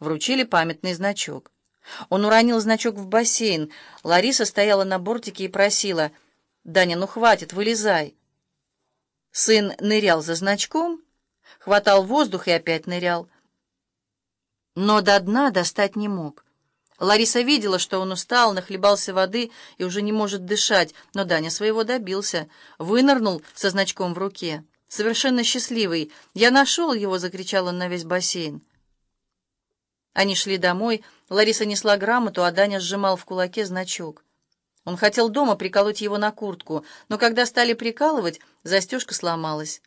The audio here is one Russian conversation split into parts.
вручили памятный значок. Он уронил значок в бассейн. Лариса стояла на бортике и просила, «Даня, ну хватит, вылезай». Сын нырял за значком, хватал воздух и опять нырял. Но до дна достать не мог. Лариса видела, что он устал, нахлебался воды и уже не может дышать, но Даня своего добился. Вынырнул со значком в руке. Совершенно счастливый. «Я нашел его!» — закричал он на весь бассейн. Они шли домой. Лариса несла грамоту, а Даня сжимал в кулаке значок. Он хотел дома приколоть его на куртку, но когда стали прикалывать, застежка сломалась.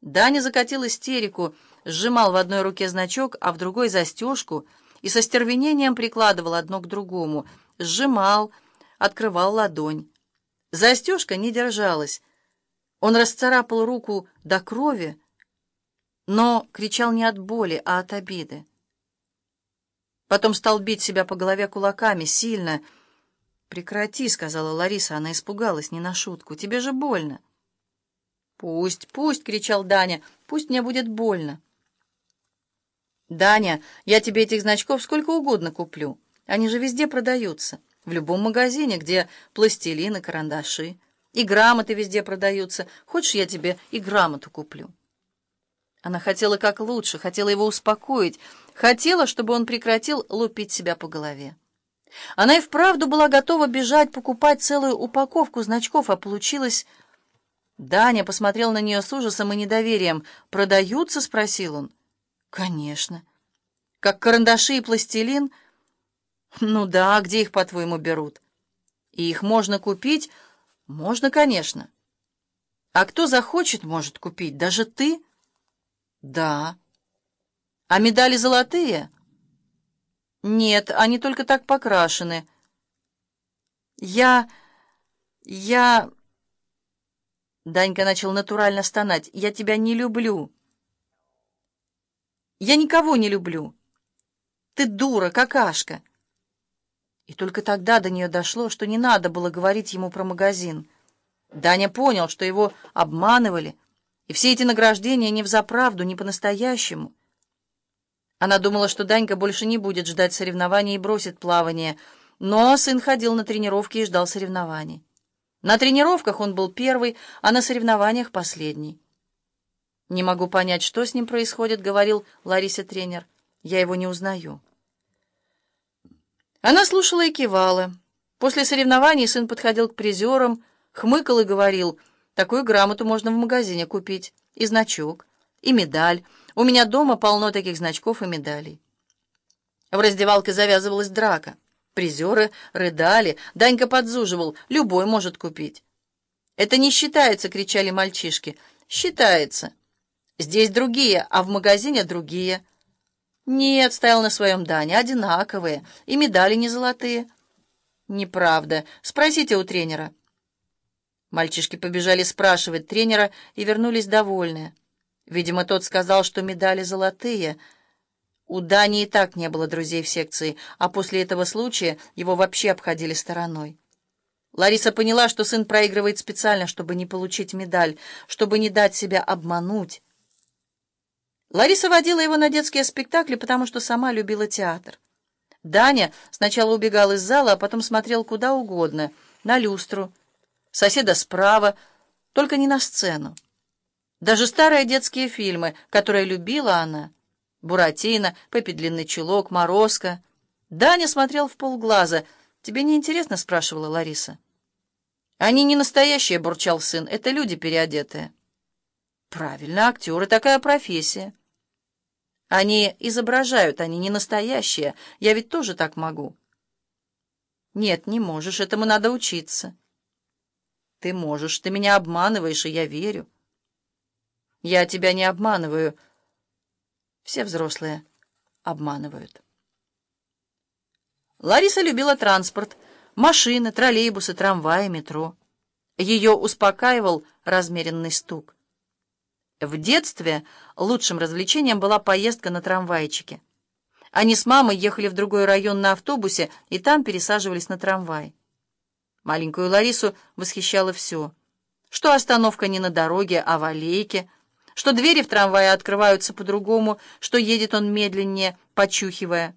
Даня закатил истерику, сжимал в одной руке значок, а в другой — застежку — и со стервенением прикладывал одно к другому, сжимал, открывал ладонь. Застежка не держалась. Он расцарапал руку до крови, но кричал не от боли, а от обиды. Потом стал бить себя по голове кулаками, сильно. «Прекрати», — сказала Лариса, она испугалась, не на шутку. «Тебе же больно». «Пусть, пусть», — кричал Даня, — «пусть мне будет больно». «Даня, я тебе этих значков сколько угодно куплю. Они же везде продаются. В любом магазине, где пластилин и карандаши. И грамоты везде продаются. Хочешь, я тебе и грамоту куплю?» Она хотела как лучше, хотела его успокоить, хотела, чтобы он прекратил лупить себя по голове. Она и вправду была готова бежать, покупать целую упаковку значков, а получилось... Даня посмотрел на нее с ужасом и недоверием. «Продаются?» — спросил он. Конечно. Как карандаши и пластилин? Ну да, где их, по-твоему, берут? И их можно купить? Можно, конечно. А кто захочет, может купить. Даже ты? Да. А медали золотые? Нет, они только так покрашены. Я... я... Данька начал натурально стонать. «Я тебя не люблю». Я никого не люблю. Ты дура, какашка. И только тогда до нее дошло, что не надо было говорить ему про магазин. Даня понял, что его обманывали, и все эти награждения не взаправду, не по-настоящему. Она думала, что Данька больше не будет ждать соревнований и бросит плавание, но сын ходил на тренировки и ждал соревнований. На тренировках он был первый, а на соревнованиях — последний. «Не могу понять, что с ним происходит», — говорил Ларисе тренер. «Я его не узнаю». Она слушала и кивала. После соревнований сын подходил к призерам, хмыкал и говорил, «Такую грамоту можно в магазине купить, и значок, и медаль. У меня дома полно таких значков и медалей». В раздевалке завязывалась драка. Призеры рыдали, Данька подзуживал, любой может купить. «Это не считается!» — кричали мальчишки. «Считается!» Здесь другие, а в магазине другие. Нет, стоял на своем Дане, одинаковые, и медали не золотые. Неправда. Спросите у тренера. Мальчишки побежали спрашивать тренера и вернулись довольные. Видимо, тот сказал, что медали золотые. У Дани и так не было друзей в секции, а после этого случая его вообще обходили стороной. Лариса поняла, что сын проигрывает специально, чтобы не получить медаль, чтобы не дать себя обмануть. Лариса водила его на детские спектакли, потому что сама любила театр. Даня сначала убегал из зала, а потом смотрел куда угодно, на люстру, соседа справа, только не на сцену. Даже старые детские фильмы, которые любила она, «Буратино», «Пеппи длинный чулок», «Морозко». Даня смотрел в полглаза. «Тебе не интересно?» — спрашивала Лариса. «Они не настоящие», — бурчал сын, — «это люди переодетые». «Правильно, актеры — такая профессия». Они изображают, они не настоящие. Я ведь тоже так могу. Нет, не можешь, этому надо учиться. Ты можешь, ты меня обманываешь, и я верю. Я тебя не обманываю. Все взрослые обманывают. Лариса любила транспорт, машины, троллейбусы, трамваи, метро. Ее успокаивал размеренный стук. В детстве лучшим развлечением была поездка на трамвайчике. Они с мамой ехали в другой район на автобусе и там пересаживались на трамвай. Маленькую Ларису восхищало все. Что остановка не на дороге, а в аллейке, что двери в трамвае открываются по-другому, что едет он медленнее, почухивая.